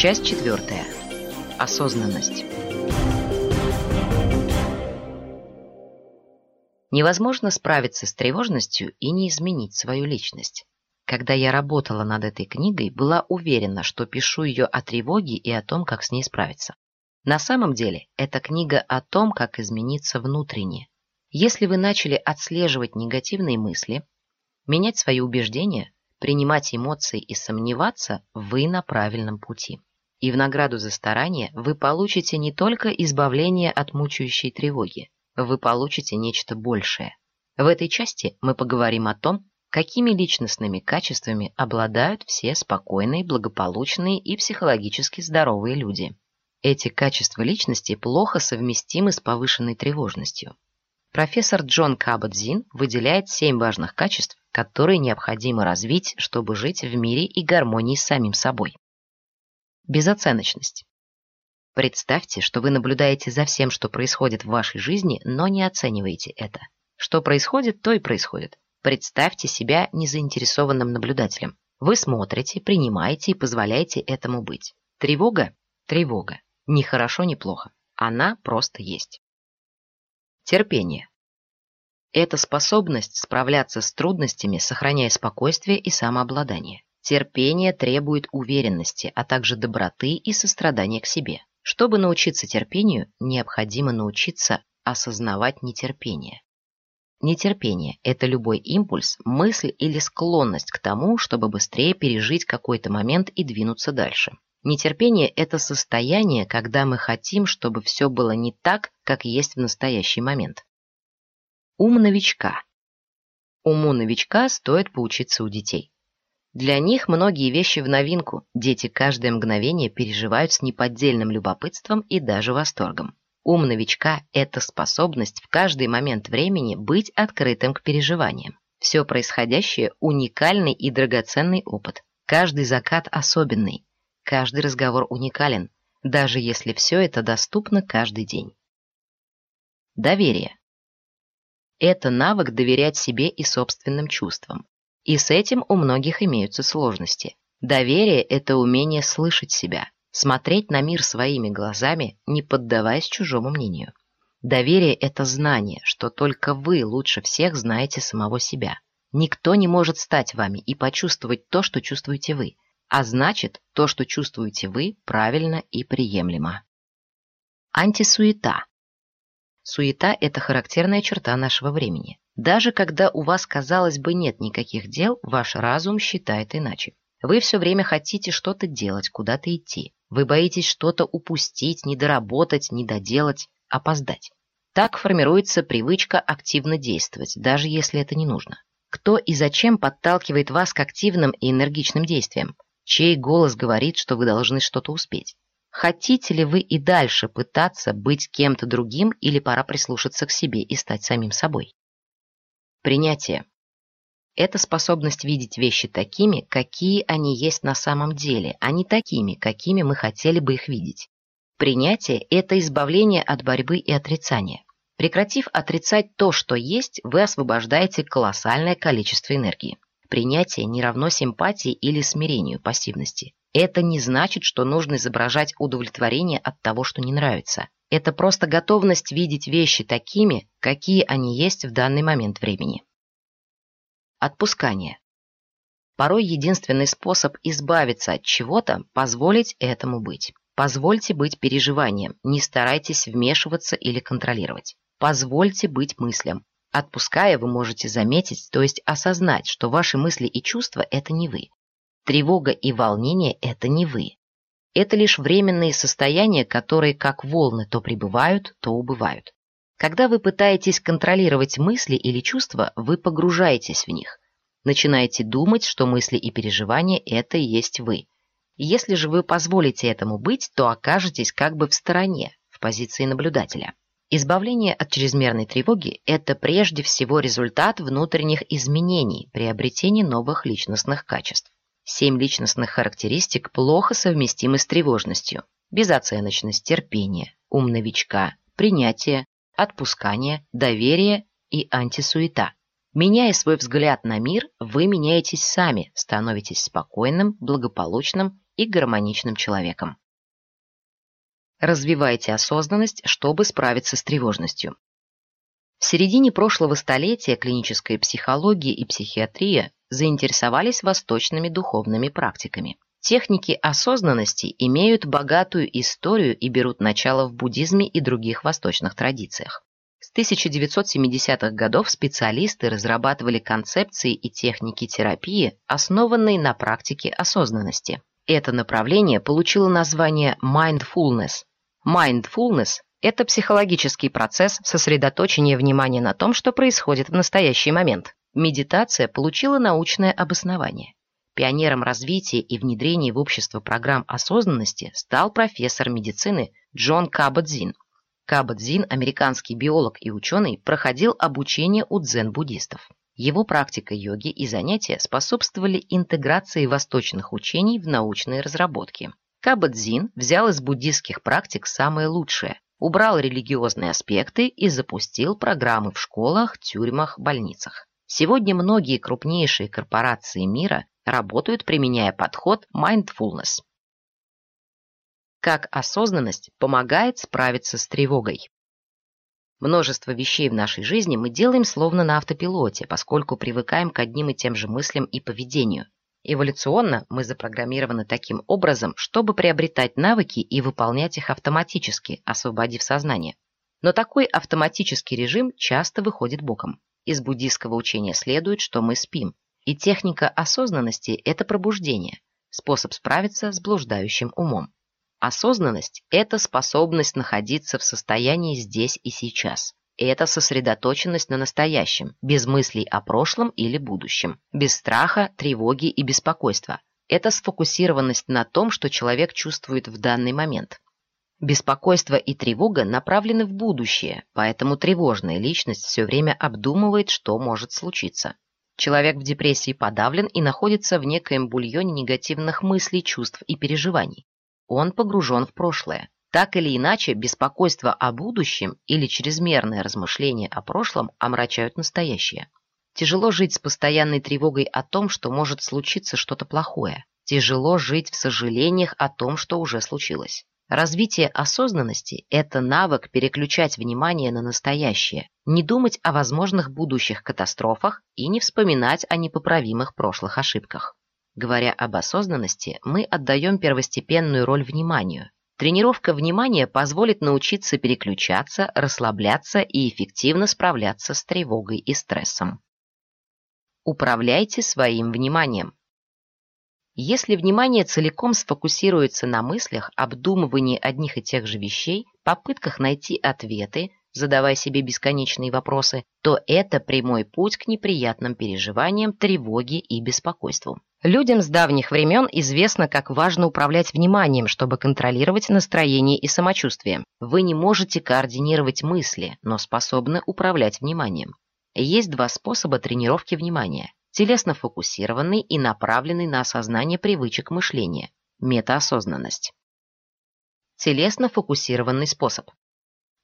Часть четвертая. Осознанность. Невозможно справиться с тревожностью и не изменить свою личность. Когда я работала над этой книгой, была уверена, что пишу ее о тревоге и о том, как с ней справиться. На самом деле, эта книга о том, как измениться внутренне. Если вы начали отслеживать негативные мысли, менять свои убеждения, принимать эмоции и сомневаться, вы на правильном пути. И в награду за старание вы получите не только избавление от мучающей тревоги, вы получите нечто большее. В этой части мы поговорим о том, какими личностными качествами обладают все спокойные, благополучные и психологически здоровые люди. Эти качества личности плохо совместимы с повышенной тревожностью. Профессор Джон Кабот-Зин выделяет семь важных качеств, которые необходимо развить, чтобы жить в мире и гармонии с самим собой. Безоценочность. Представьте, что вы наблюдаете за всем, что происходит в вашей жизни, но не оцениваете это. Что происходит, то и происходит. Представьте себя незаинтересованным наблюдателем. Вы смотрите, принимаете и позволяете этому быть. Тревога? Тревога. Ни хорошо, ни плохо. Она просто есть. Терпение. Это способность справляться с трудностями, сохраняя спокойствие и самообладание. Терпение требует уверенности, а также доброты и сострадания к себе. Чтобы научиться терпению, необходимо научиться осознавать нетерпение. Нетерпение – это любой импульс, мысль или склонность к тому, чтобы быстрее пережить какой-то момент и двинуться дальше. Нетерпение – это состояние, когда мы хотим, чтобы все было не так, как есть в настоящий момент. Ум новичка. Уму новичка стоит поучиться у детей. Для них многие вещи в новинку, дети каждое мгновение переживают с неподдельным любопытством и даже восторгом. Ум новичка – это способность в каждый момент времени быть открытым к переживаниям. Все происходящее – уникальный и драгоценный опыт. Каждый закат особенный, каждый разговор уникален, даже если все это доступно каждый день. Доверие. Это навык доверять себе и собственным чувствам. И с этим у многих имеются сложности. Доверие – это умение слышать себя, смотреть на мир своими глазами, не поддаваясь чужому мнению. Доверие – это знание, что только вы лучше всех знаете самого себя. Никто не может стать вами и почувствовать то, что чувствуете вы. А значит, то, что чувствуете вы, правильно и приемлемо. Антисуета. Суета – это характерная черта нашего времени. Даже когда у вас, казалось бы, нет никаких дел, ваш разум считает иначе. Вы все время хотите что-то делать, куда-то идти. Вы боитесь что-то упустить, недоработать, недоделать, опоздать. Так формируется привычка активно действовать, даже если это не нужно. Кто и зачем подталкивает вас к активным и энергичным действиям? Чей голос говорит, что вы должны что-то успеть? Хотите ли вы и дальше пытаться быть кем-то другим или пора прислушаться к себе и стать самим собой? Принятие. Это способность видеть вещи такими, какие они есть на самом деле, а не такими, какими мы хотели бы их видеть. Принятие – это избавление от борьбы и отрицания. Прекратив отрицать то, что есть, вы освобождаете колоссальное количество энергии. Принятие не равно симпатии или смирению пассивности. Это не значит, что нужно изображать удовлетворение от того, что не нравится. Это просто готовность видеть вещи такими, какие они есть в данный момент времени. Отпускание. Порой единственный способ избавиться от чего-то – позволить этому быть. Позвольте быть переживанием, не старайтесь вмешиваться или контролировать. Позвольте быть мыслям. Отпуская, вы можете заметить, то есть осознать, что ваши мысли и чувства – это не вы. Тревога и волнение – это не вы. Это лишь временные состояния, которые как волны то прибывают, то убывают. Когда вы пытаетесь контролировать мысли или чувства, вы погружаетесь в них. Начинаете думать, что мысли и переживания – это и есть вы. Если же вы позволите этому быть, то окажетесь как бы в стороне, в позиции наблюдателя. Избавление от чрезмерной тревоги – это прежде всего результат внутренних изменений, приобретения новых личностных качеств. Семь личностных характеристик плохо совместимы с тревожностью. Безоценочность, терпение, ум новичка, принятие, отпускание, доверие и антисуета. Меняя свой взгляд на мир, вы меняетесь сами, становитесь спокойным, благополучным и гармоничным человеком. Развивайте осознанность, чтобы справиться с тревожностью. В середине прошлого столетия клиническая психология и психиатрия заинтересовались восточными духовными практиками. Техники осознанности имеют богатую историю и берут начало в буддизме и других восточных традициях. С 1970-х годов специалисты разрабатывали концепции и техники терапии, основанные на практике осознанности. Это направление получило название mindfulness. Mindfulness – это психологический процесс сосредоточения внимания на том, что происходит в настоящий момент. Медитация получила научное обоснование. Пионером развития и внедрения в общество программ осознанности стал профессор медицины Джон Кабадзин. Кабадзин, американский биолог и ученый, проходил обучение у дзен-буддистов. Его практика йоги и занятия способствовали интеграции восточных учений в научные разработки. Кабадзин взял из буддистских практик самое лучшее, убрал религиозные аспекты и запустил программы в школах, тюрьмах, больницах. Сегодня многие крупнейшие корпорации мира работают, применяя подход mindfulness. Как осознанность помогает справиться с тревогой. Множество вещей в нашей жизни мы делаем словно на автопилоте, поскольку привыкаем к одним и тем же мыслям и поведению. Эволюционно мы запрограммированы таким образом, чтобы приобретать навыки и выполнять их автоматически, освободив сознание. Но такой автоматический режим часто выходит боком. Из буддийского учения следует, что мы спим, и техника осознанности – это пробуждение, способ справиться с блуждающим умом. Осознанность – это способность находиться в состоянии здесь и сейчас. Это сосредоточенность на настоящем, без мыслей о прошлом или будущем, без страха, тревоги и беспокойства. Это сфокусированность на том, что человек чувствует в данный момент. Беспокойство и тревога направлены в будущее, поэтому тревожная личность все время обдумывает, что может случиться. Человек в депрессии подавлен и находится в некоем бульоне негативных мыслей, чувств и переживаний. Он погружен в прошлое. Так или иначе, беспокойство о будущем или чрезмерное размышление о прошлом омрачают настоящее. Тяжело жить с постоянной тревогой о том, что может случиться что-то плохое. Тяжело жить в сожалениях о том, что уже случилось. Развитие осознанности – это навык переключать внимание на настоящее, не думать о возможных будущих катастрофах и не вспоминать о непоправимых прошлых ошибках. Говоря об осознанности, мы отдаем первостепенную роль вниманию. Тренировка внимания позволит научиться переключаться, расслабляться и эффективно справляться с тревогой и стрессом. Управляйте своим вниманием. Если внимание целиком сфокусируется на мыслях, обдумывании одних и тех же вещей, попытках найти ответы, задавая себе бесконечные вопросы, то это прямой путь к неприятным переживаниям, тревоге и беспокойству. Людям с давних времен известно, как важно управлять вниманием, чтобы контролировать настроение и самочувствие. Вы не можете координировать мысли, но способны управлять вниманием. Есть два способа тренировки внимания телесно-фокусированный и направленный на осознание привычек мышления, метаосознанность. Телесно-фокусированный способ.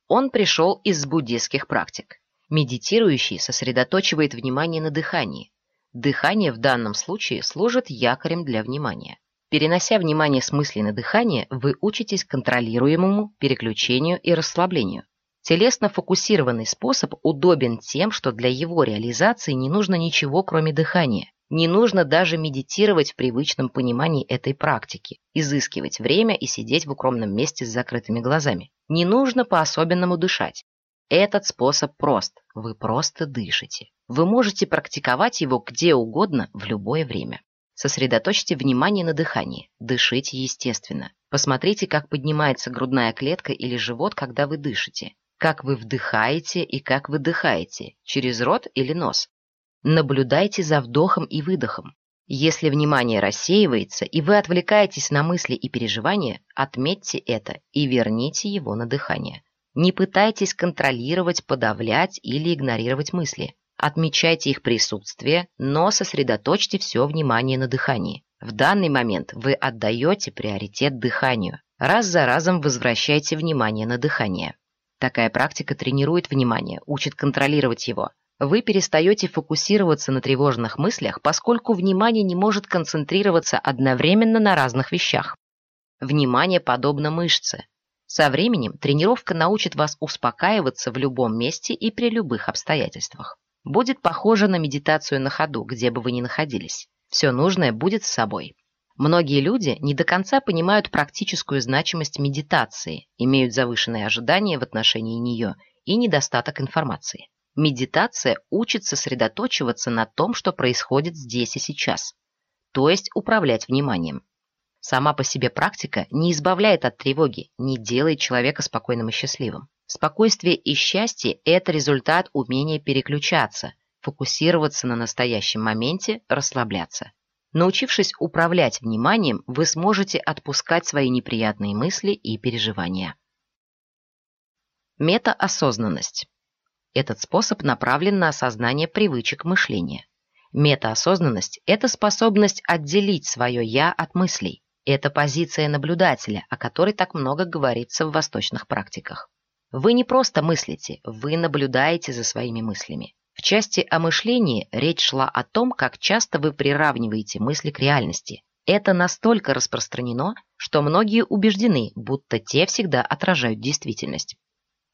Он пришел из буддийских практик. Медитирующий сосредоточивает внимание на дыхании. Дыхание в данном случае служит якорем для внимания. Перенося внимание с мысли на дыхание, вы учитесь контролируемому переключению и расслаблению. Телесно-фокусированный способ удобен тем, что для его реализации не нужно ничего, кроме дыхания. Не нужно даже медитировать в привычном понимании этой практики, изыскивать время и сидеть в укромном месте с закрытыми глазами. Не нужно по-особенному дышать. Этот способ прост. Вы просто дышите. Вы можете практиковать его где угодно в любое время. Сосредоточьте внимание на дыхании. Дышите естественно. Посмотрите, как поднимается грудная клетка или живот, когда вы дышите как вы вдыхаете и как выдыхаете, через рот или нос. Наблюдайте за вдохом и выдохом. Если внимание рассеивается и вы отвлекаетесь на мысли и переживания, отметьте это и верните его на дыхание. Не пытайтесь контролировать, подавлять или игнорировать мысли. Отмечайте их присутствие, но сосредоточьте все внимание на дыхании. В данный момент вы отдаете приоритет дыханию. Раз за разом возвращайте внимание на дыхание. Такая практика тренирует внимание, учит контролировать его. Вы перестаете фокусироваться на тревожных мыслях, поскольку внимание не может концентрироваться одновременно на разных вещах. Внимание подобно мышце. Со временем тренировка научит вас успокаиваться в любом месте и при любых обстоятельствах. Будет похоже на медитацию на ходу, где бы вы ни находились. Все нужное будет с собой. Многие люди не до конца понимают практическую значимость медитации, имеют завышенные ожидания в отношении нее и недостаток информации. Медитация учит сосредоточиваться на том, что происходит здесь и сейчас, то есть управлять вниманием. Сама по себе практика не избавляет от тревоги, не делает человека спокойным и счастливым. Спокойствие и счастье – это результат умения переключаться, фокусироваться на настоящем моменте, расслабляться. Научившись управлять вниманием, вы сможете отпускать свои неприятные мысли и переживания. Метаосознанность. Этот способ направлен на осознание привычек мышления. Метаосознанность – это способность отделить свое «я» от мыслей. Это позиция наблюдателя, о которой так много говорится в восточных практиках. Вы не просто мыслите, вы наблюдаете за своими мыслями. В части о мышлении речь шла о том, как часто вы приравниваете мысли к реальности. Это настолько распространено, что многие убеждены, будто те всегда отражают действительность.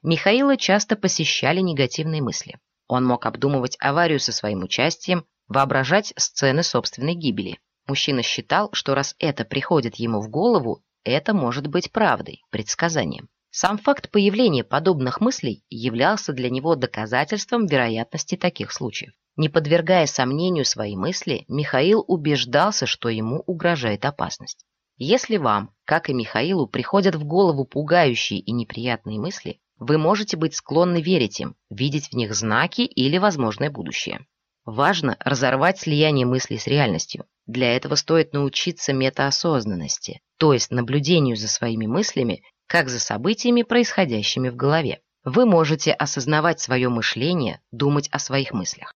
Михаила часто посещали негативные мысли. Он мог обдумывать аварию со своим участием, воображать сцены собственной гибели. Мужчина считал, что раз это приходит ему в голову, это может быть правдой, предсказанием. Сам факт появления подобных мыслей являлся для него доказательством вероятности таких случаев. Не подвергая сомнению свои мысли, Михаил убеждался, что ему угрожает опасность. Если вам, как и Михаилу, приходят в голову пугающие и неприятные мысли, вы можете быть склонны верить им, видеть в них знаки или возможное будущее. Важно разорвать слияние мыслей с реальностью. Для этого стоит научиться метаосознанности, то есть наблюдению за своими мыслями как за событиями, происходящими в голове. Вы можете осознавать свое мышление, думать о своих мыслях.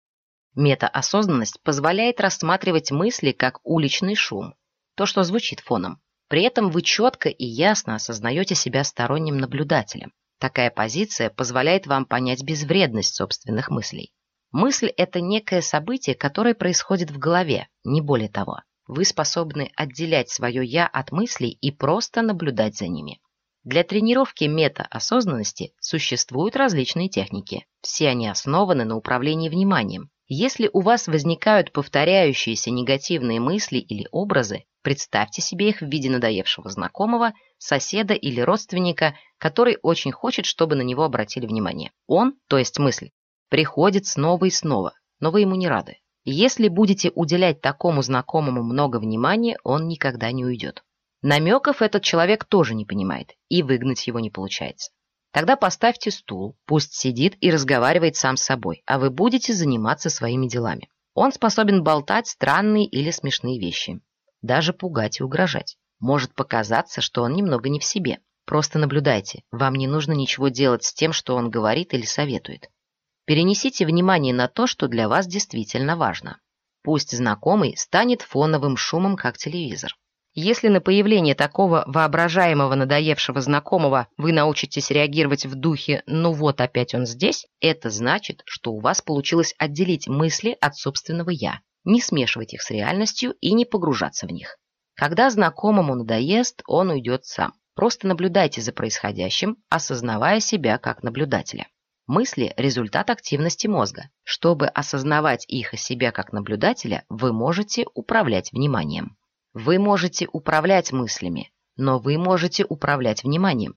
Метаосознанность позволяет рассматривать мысли как уличный шум, то, что звучит фоном. При этом вы четко и ясно осознаете себя сторонним наблюдателем. Такая позиция позволяет вам понять безвредность собственных мыслей. Мысль – это некое событие, которое происходит в голове, не более того. Вы способны отделять свое «я» от мыслей и просто наблюдать за ними. Для тренировки метаосознанности существуют различные техники. Все они основаны на управлении вниманием. Если у вас возникают повторяющиеся негативные мысли или образы, представьте себе их в виде надоевшего знакомого, соседа или родственника, который очень хочет, чтобы на него обратили внимание. Он, то есть мысль, приходит снова и снова, но вы ему не рады. Если будете уделять такому знакомому много внимания, он никогда не уйдет. Намеков этот человек тоже не понимает, и выгнать его не получается. Тогда поставьте стул, пусть сидит и разговаривает сам с собой, а вы будете заниматься своими делами. Он способен болтать странные или смешные вещи, даже пугать и угрожать. Может показаться, что он немного не в себе. Просто наблюдайте, вам не нужно ничего делать с тем, что он говорит или советует. Перенесите внимание на то, что для вас действительно важно. Пусть знакомый станет фоновым шумом, как телевизор. Если на появление такого воображаемого надоевшего знакомого вы научитесь реагировать в духе «ну вот опять он здесь», это значит, что у вас получилось отделить мысли от собственного «я», не смешивать их с реальностью и не погружаться в них. Когда знакомому надоест, он уйдет сам. Просто наблюдайте за происходящим, осознавая себя как наблюдателя. Мысли – результат активности мозга. Чтобы осознавать их и себя как наблюдателя, вы можете управлять вниманием. Вы можете управлять мыслями, но вы можете управлять вниманием.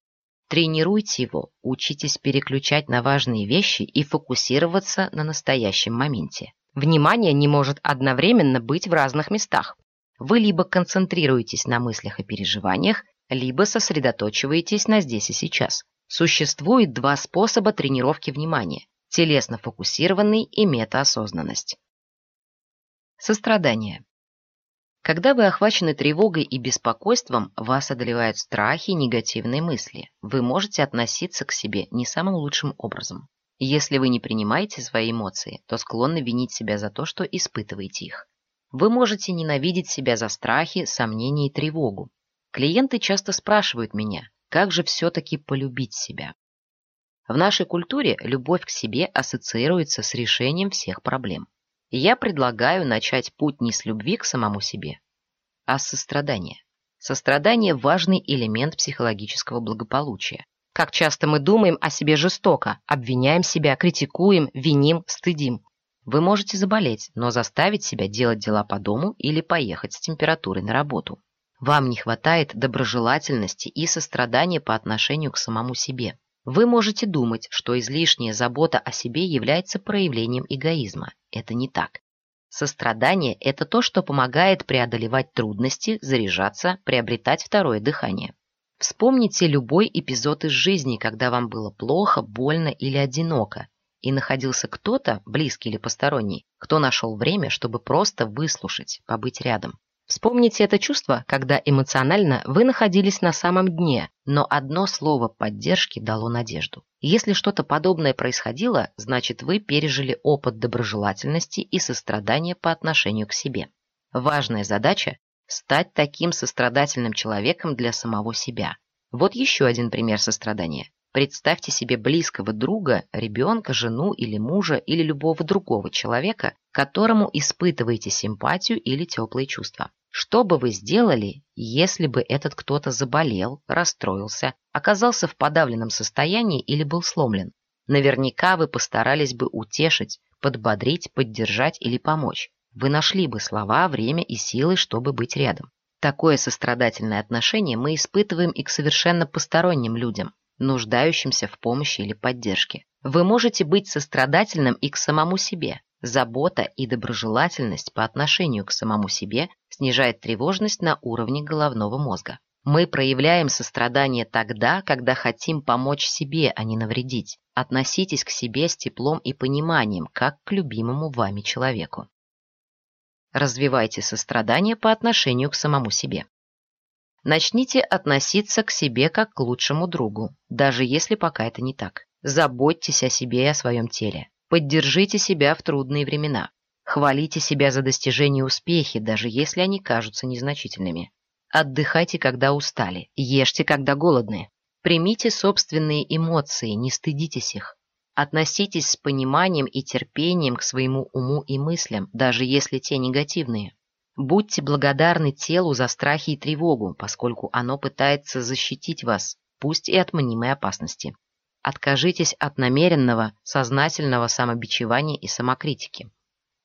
Тренируйте его, учитесь переключать на важные вещи и фокусироваться на настоящем моменте. Внимание не может одновременно быть в разных местах. Вы либо концентрируетесь на мыслях и переживаниях, либо сосредоточиваетесь на здесь и сейчас. Существует два способа тренировки внимания – телесно-фокусированный и метаосознанность. Сострадание. Когда вы охвачены тревогой и беспокойством, вас одолевают страхи и негативные мысли. Вы можете относиться к себе не самым лучшим образом. Если вы не принимаете свои эмоции, то склонны винить себя за то, что испытываете их. Вы можете ненавидеть себя за страхи, сомнения и тревогу. Клиенты часто спрашивают меня, как же все-таки полюбить себя. В нашей культуре любовь к себе ассоциируется с решением всех проблем. Я предлагаю начать путь не с любви к самому себе, а с сострадания. Сострадание – важный элемент психологического благополучия. Как часто мы думаем о себе жестоко, обвиняем себя, критикуем, виним, стыдим. Вы можете заболеть, но заставить себя делать дела по дому или поехать с температурой на работу. Вам не хватает доброжелательности и сострадания по отношению к самому себе. Вы можете думать, что излишняя забота о себе является проявлением эгоизма. Это не так. Сострадание – это то, что помогает преодолевать трудности, заряжаться, приобретать второе дыхание. Вспомните любой эпизод из жизни, когда вам было плохо, больно или одиноко, и находился кто-то, близкий или посторонний, кто нашел время, чтобы просто выслушать, побыть рядом. Вспомните это чувство, когда эмоционально вы находились на самом дне, но одно слово поддержки дало надежду. Если что-то подобное происходило, значит вы пережили опыт доброжелательности и сострадания по отношению к себе. Важная задача – стать таким сострадательным человеком для самого себя. Вот еще один пример сострадания. Представьте себе близкого друга, ребенка, жену или мужа или любого другого человека, которому испытываете симпатию или теплые чувства. Что бы вы сделали, если бы этот кто-то заболел, расстроился, оказался в подавленном состоянии или был сломлен? Наверняка вы постарались бы утешить, подбодрить, поддержать или помочь. Вы нашли бы слова, время и силы, чтобы быть рядом. Такое сострадательное отношение мы испытываем и к совершенно посторонним людям, нуждающимся в помощи или поддержке. Вы можете быть сострадательным и к самому себе, Забота и доброжелательность по отношению к самому себе снижает тревожность на уровне головного мозга. Мы проявляем сострадание тогда, когда хотим помочь себе, а не навредить. Относитесь к себе с теплом и пониманием, как к любимому вами человеку. Развивайте сострадание по отношению к самому себе. Начните относиться к себе как к лучшему другу, даже если пока это не так. Заботьтесь о себе и о своем теле. Поддержите себя в трудные времена. Хвалите себя за достижения и успехи, даже если они кажутся незначительными. Отдыхайте, когда устали, ешьте, когда голодны. Примите собственные эмоции, не стыдитесь их. Относитесь с пониманием и терпением к своему уму и мыслям, даже если те негативные. Будьте благодарны телу за страхи и тревогу, поскольку оно пытается защитить вас, пусть и от мнимой опасности. Откажитесь от намеренного, сознательного самобичевания и самокритики.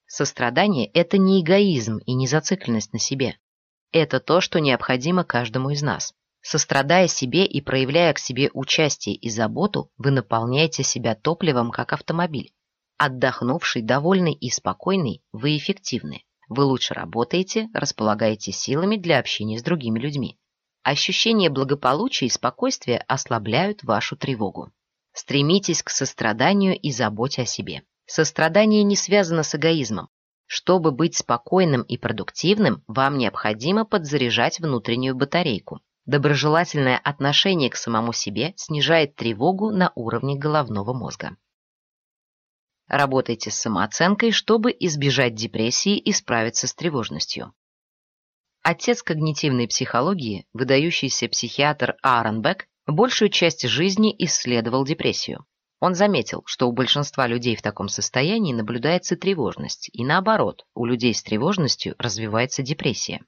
Сострадание – это не эгоизм и не зацикленность на себе. Это то, что необходимо каждому из нас. Сострадая себе и проявляя к себе участие и заботу, вы наполняете себя топливом, как автомобиль. Отдохнувший, довольный и спокойный, вы эффективны. Вы лучше работаете, располагаете силами для общения с другими людьми. Ощущение благополучия и спокойствия ослабляют вашу тревогу. Стремитесь к состраданию и заботе о себе. Сострадание не связано с эгоизмом. Чтобы быть спокойным и продуктивным, вам необходимо подзаряжать внутреннюю батарейку. Доброжелательное отношение к самому себе снижает тревогу на уровне головного мозга. Работайте с самооценкой, чтобы избежать депрессии и справиться с тревожностью. Отец когнитивной психологии, выдающийся психиатр Аарон Бек, большую часть жизни исследовал депрессию. Он заметил, что у большинства людей в таком состоянии наблюдается тревожность, и наоборот, у людей с тревожностью развивается депрессия.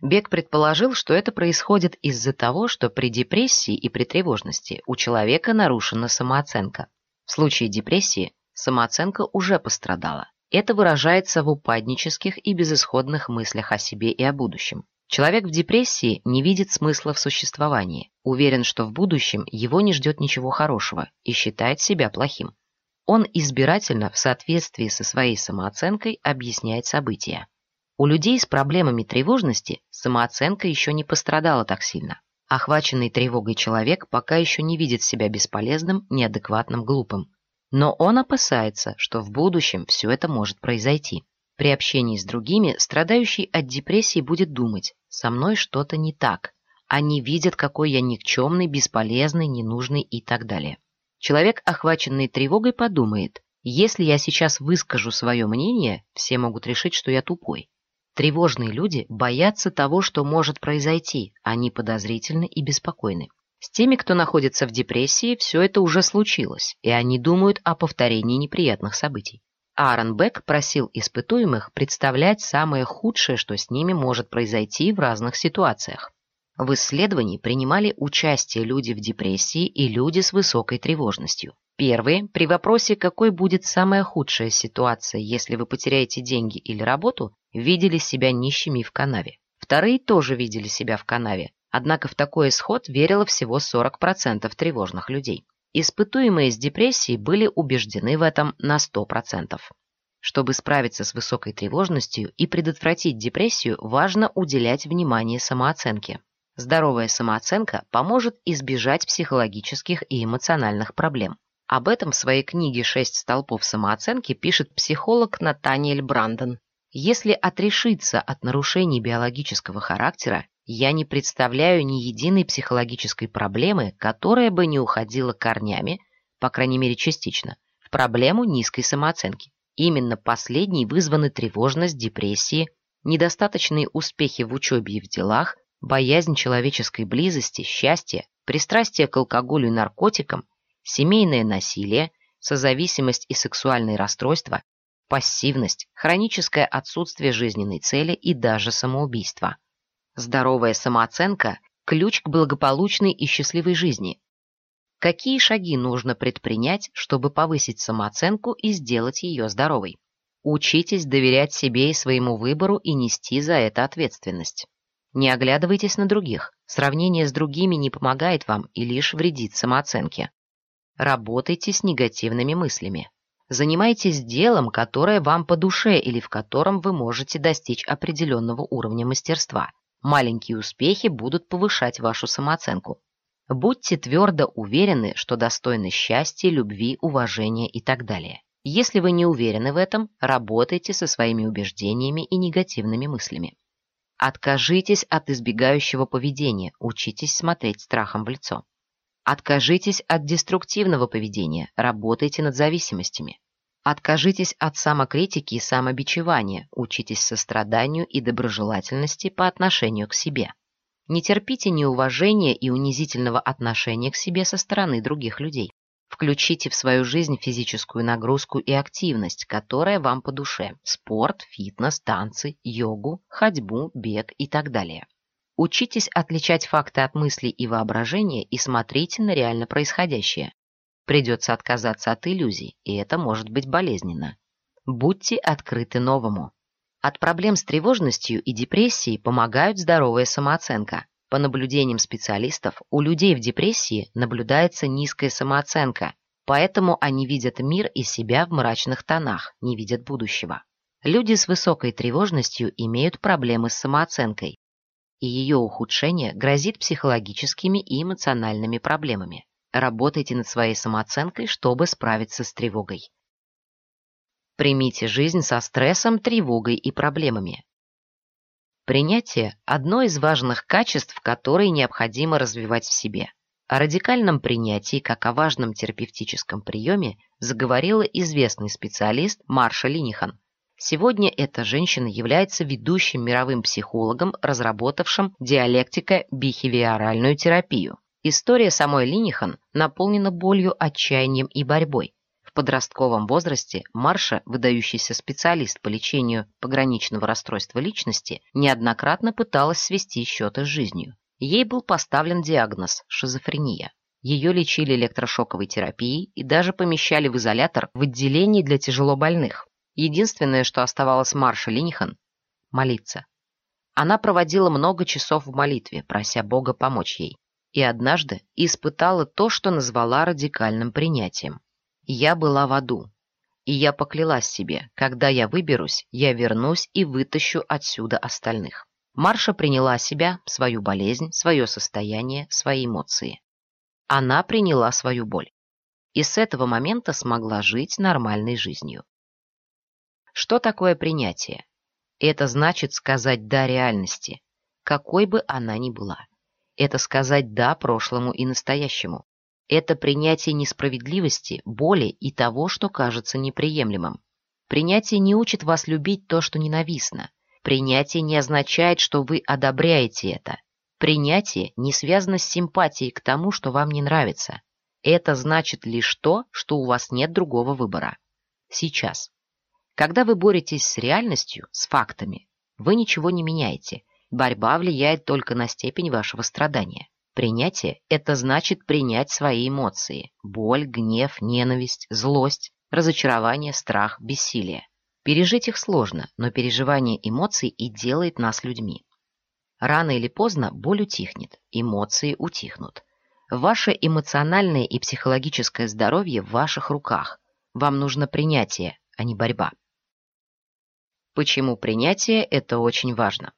Бек предположил, что это происходит из-за того, что при депрессии и при тревожности у человека нарушена самооценка. В случае депрессии самооценка уже пострадала. Это выражается в упаднических и безысходных мыслях о себе и о будущем. Человек в депрессии не видит смысла в существовании, уверен, что в будущем его не ждет ничего хорошего и считает себя плохим. Он избирательно, в соответствии со своей самооценкой, объясняет события. У людей с проблемами тревожности самооценка еще не пострадала так сильно. Охваченный тревогой человек пока еще не видит себя бесполезным, неадекватным, глупым. Но он опасается, что в будущем все это может произойти. При общении с другими страдающий от депрессии будет думать «со мной что-то не так», они видят, какой я никчемный, бесполезный, ненужный и так далее. Человек, охваченный тревогой, подумает, если я сейчас выскажу свое мнение, все могут решить, что я тупой. Тревожные люди боятся того, что может произойти, они подозрительны и беспокойны. С теми, кто находится в депрессии, все это уже случилось, и они думают о повторении неприятных событий. Аарон Бек просил испытуемых представлять самое худшее, что с ними может произойти в разных ситуациях. В исследовании принимали участие люди в депрессии и люди с высокой тревожностью. Первые, при вопросе, какой будет самая худшая ситуация, если вы потеряете деньги или работу, видели себя нищими в канаве. Вторые тоже видели себя в канаве, однако в такой исход верило всего 40% тревожных людей. Испытуемые с депрессией были убеждены в этом на 100%. Чтобы справиться с высокой тревожностью и предотвратить депрессию, важно уделять внимание самооценке. Здоровая самооценка поможет избежать психологических и эмоциональных проблем. Об этом в своей книге «Шесть столпов самооценки» пишет психолог Натаниэль Брандон. Если отрешиться от нарушений биологического характера я не представляю ни единой психологической проблемы, которая бы не уходила корнями, по крайней мере частично, в проблему низкой самооценки. Именно последней вызваны тревожность, депрессии, недостаточные успехи в учебе и в делах, боязнь человеческой близости, счастье, пристрастие к алкоголю и наркотикам, семейное насилие, созависимость и сексуальные расстройства, пассивность, хроническое отсутствие жизненной цели и даже самоубийство. Здоровая самооценка – ключ к благополучной и счастливой жизни. Какие шаги нужно предпринять, чтобы повысить самооценку и сделать ее здоровой? Учитесь доверять себе и своему выбору и нести за это ответственность. Не оглядывайтесь на других. Сравнение с другими не помогает вам и лишь вредит самооценке. Работайте с негативными мыслями. Занимайтесь делом, которое вам по душе или в котором вы можете достичь определенного уровня мастерства. Маленькие успехи будут повышать вашу самооценку. Будьте твердо уверены, что достойны счастья, любви, уважения и так далее. Если вы не уверены в этом, работайте со своими убеждениями и негативными мыслями. Откажитесь от избегающего поведения, учитесь смотреть страхом в лицо. Откажитесь от деструктивного поведения, работайте над зависимостями. Откажитесь от самокритики и самобичевания, учитесь состраданию и доброжелательности по отношению к себе. Не терпите неуважения и унизительного отношения к себе со стороны других людей. Включите в свою жизнь физическую нагрузку и активность, которая вам по душе – спорт, фитнес, танцы, йогу, ходьбу, бег и так далее. Учитесь отличать факты от мыслей и воображения и смотрите на реально происходящее. Придется отказаться от иллюзий, и это может быть болезненно. Будьте открыты новому. От проблем с тревожностью и депрессией помогают здоровая самооценка. По наблюдениям специалистов, у людей в депрессии наблюдается низкая самооценка, поэтому они видят мир и себя в мрачных тонах, не видят будущего. Люди с высокой тревожностью имеют проблемы с самооценкой, и ее ухудшение грозит психологическими и эмоциональными проблемами. Работайте над своей самооценкой, чтобы справиться с тревогой. Примите жизнь со стрессом, тревогой и проблемами. Принятие – одно из важных качеств, которые необходимо развивать в себе. О радикальном принятии, как о важном терапевтическом приеме, заговорила известный специалист Марша Линихан. Сегодня эта женщина является ведущим мировым психологом, разработавшим диалектико-бихевиоральную терапию. История самой Линихан наполнена болью, отчаянием и борьбой. В подростковом возрасте Марша, выдающийся специалист по лечению пограничного расстройства личности, неоднократно пыталась свести счеты с жизнью. Ей был поставлен диагноз – шизофрения. Ее лечили электрошоковой терапией и даже помещали в изолятор в отделении для тяжелобольных. Единственное, что оставалось Марше Линихан – молиться. Она проводила много часов в молитве, прося Бога помочь ей и однажды испытала то, что назвала радикальным принятием. Я была в аду, и я поклялась себе, когда я выберусь, я вернусь и вытащу отсюда остальных. Марша приняла себя, свою болезнь, свое состояние, свои эмоции. Она приняла свою боль. И с этого момента смогла жить нормальной жизнью. Что такое принятие? Это значит сказать «да» реальности, какой бы она ни была. Это сказать «да» прошлому и настоящему. Это принятие несправедливости, боли и того, что кажется неприемлемым. Принятие не учит вас любить то, что ненавистно. Принятие не означает, что вы одобряете это. Принятие не связано с симпатией к тому, что вам не нравится. Это значит лишь то, что у вас нет другого выбора. Сейчас. Когда вы боретесь с реальностью, с фактами, вы ничего не меняете. Борьба влияет только на степень вашего страдания. Принятие – это значит принять свои эмоции. Боль, гнев, ненависть, злость, разочарование, страх, бессилие. Пережить их сложно, но переживание эмоций и делает нас людьми. Рано или поздно боль утихнет, эмоции утихнут. Ваше эмоциональное и психологическое здоровье в ваших руках. Вам нужно принятие, а не борьба. Почему принятие – это очень важно?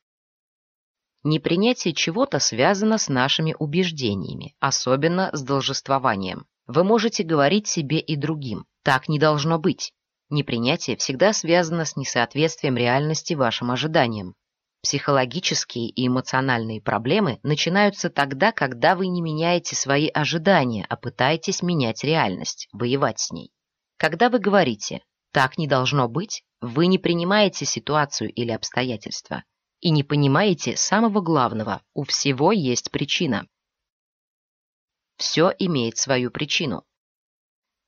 Непринятие чего-то связано с нашими убеждениями, особенно с должествованием. Вы можете говорить себе и другим «так не должно быть». Непринятие всегда связано с несоответствием реальности вашим ожиданиям. Психологические и эмоциональные проблемы начинаются тогда, когда вы не меняете свои ожидания, а пытаетесь менять реальность, воевать с ней. Когда вы говорите «так не должно быть», вы не принимаете ситуацию или обстоятельства и не понимаете самого главного – у всего есть причина. Все имеет свою причину.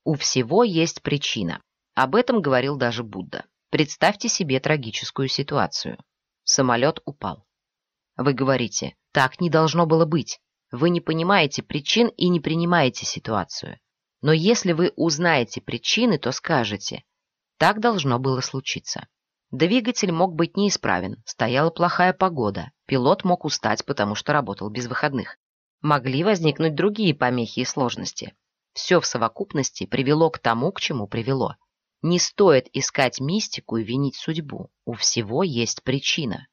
У всего есть причина. Об этом говорил даже Будда. Представьте себе трагическую ситуацию. Самолет упал. Вы говорите, так не должно было быть. Вы не понимаете причин и не принимаете ситуацию. Но если вы узнаете причины, то скажете, так должно было случиться. Двигатель мог быть неисправен, стояла плохая погода, пилот мог устать, потому что работал без выходных. Могли возникнуть другие помехи и сложности. Все в совокупности привело к тому, к чему привело. Не стоит искать мистику и винить судьбу. У всего есть причина.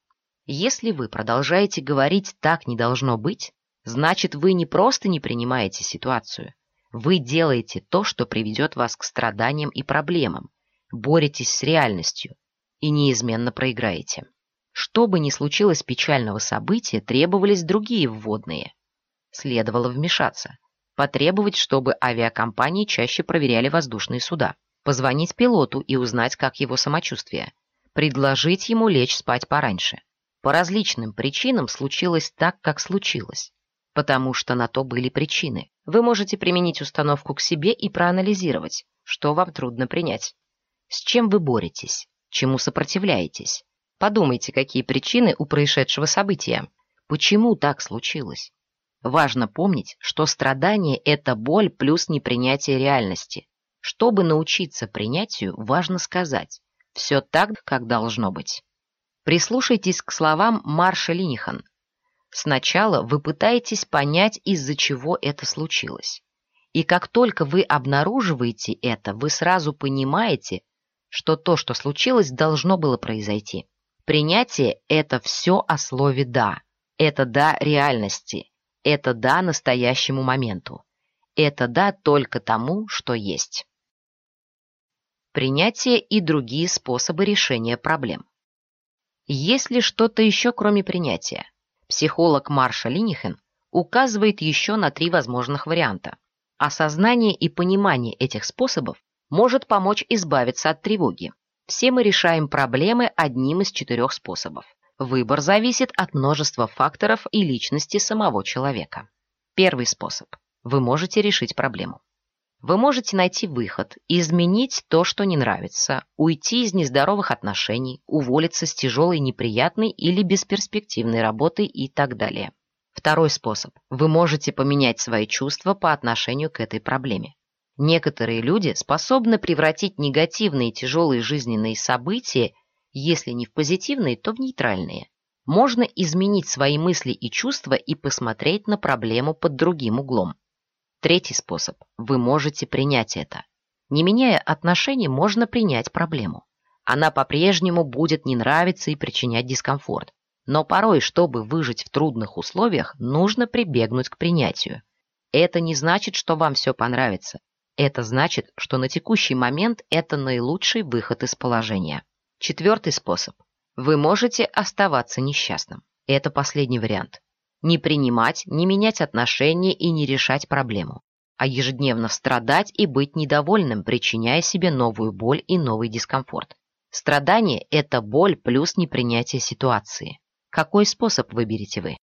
Если вы продолжаете говорить «так не должно быть», значит, вы не просто не принимаете ситуацию. Вы делаете то, что приведет вас к страданиям и проблемам. Боретесь с реальностью и неизменно проиграете. Что бы ни случилось печального события, требовались другие вводные. Следовало вмешаться. Потребовать, чтобы авиакомпании чаще проверяли воздушные суда позвонить пилоту и узнать, как его самочувствие, предложить ему лечь спать пораньше. По различным причинам случилось так, как случилось, потому что на то были причины. Вы можете применить установку к себе и проанализировать, что вам трудно принять. С чем вы боретесь, чему сопротивляетесь. Подумайте, какие причины у происшедшего события. Почему так случилось? Важно помнить, что страдание – это боль плюс непринятие реальности. Чтобы научиться принятию, важно сказать «все так, как должно быть». Прислушайтесь к словам Марша Линихан. Сначала вы пытаетесь понять, из-за чего это случилось. И как только вы обнаруживаете это, вы сразу понимаете, что то, что случилось, должно было произойти. Принятие – это все о слове «да». Это «да» реальности. Это «да» настоящему моменту. Это «да» только тому, что есть принятие и другие способы решения проблем. Есть ли что-то еще, кроме принятия? Психолог Марша Линихен указывает еще на три возможных варианта. Осознание и понимание этих способов может помочь избавиться от тревоги. Все мы решаем проблемы одним из четырех способов. Выбор зависит от множества факторов и личности самого человека. Первый способ. Вы можете решить проблему. Вы можете найти выход, изменить то, что не нравится, уйти из нездоровых отношений, уволиться с тяжелой, неприятной или бесперспективной работы и так далее. Второй способ. Вы можете поменять свои чувства по отношению к этой проблеме. Некоторые люди способны превратить негативные тяжелые жизненные события, если не в позитивные, то в нейтральные. Можно изменить свои мысли и чувства и посмотреть на проблему под другим углом. Третий способ. Вы можете принять это. Не меняя отношений, можно принять проблему. Она по-прежнему будет не нравиться и причинять дискомфорт. Но порой, чтобы выжить в трудных условиях, нужно прибегнуть к принятию. Это не значит, что вам все понравится. Это значит, что на текущий момент это наилучший выход из положения. Четвертый способ. Вы можете оставаться несчастным. Это последний вариант не принимать, не менять отношения и не решать проблему, а ежедневно страдать и быть недовольным, причиняя себе новую боль и новый дискомфорт. Страдание – это боль плюс непринятие ситуации. Какой способ выберете вы?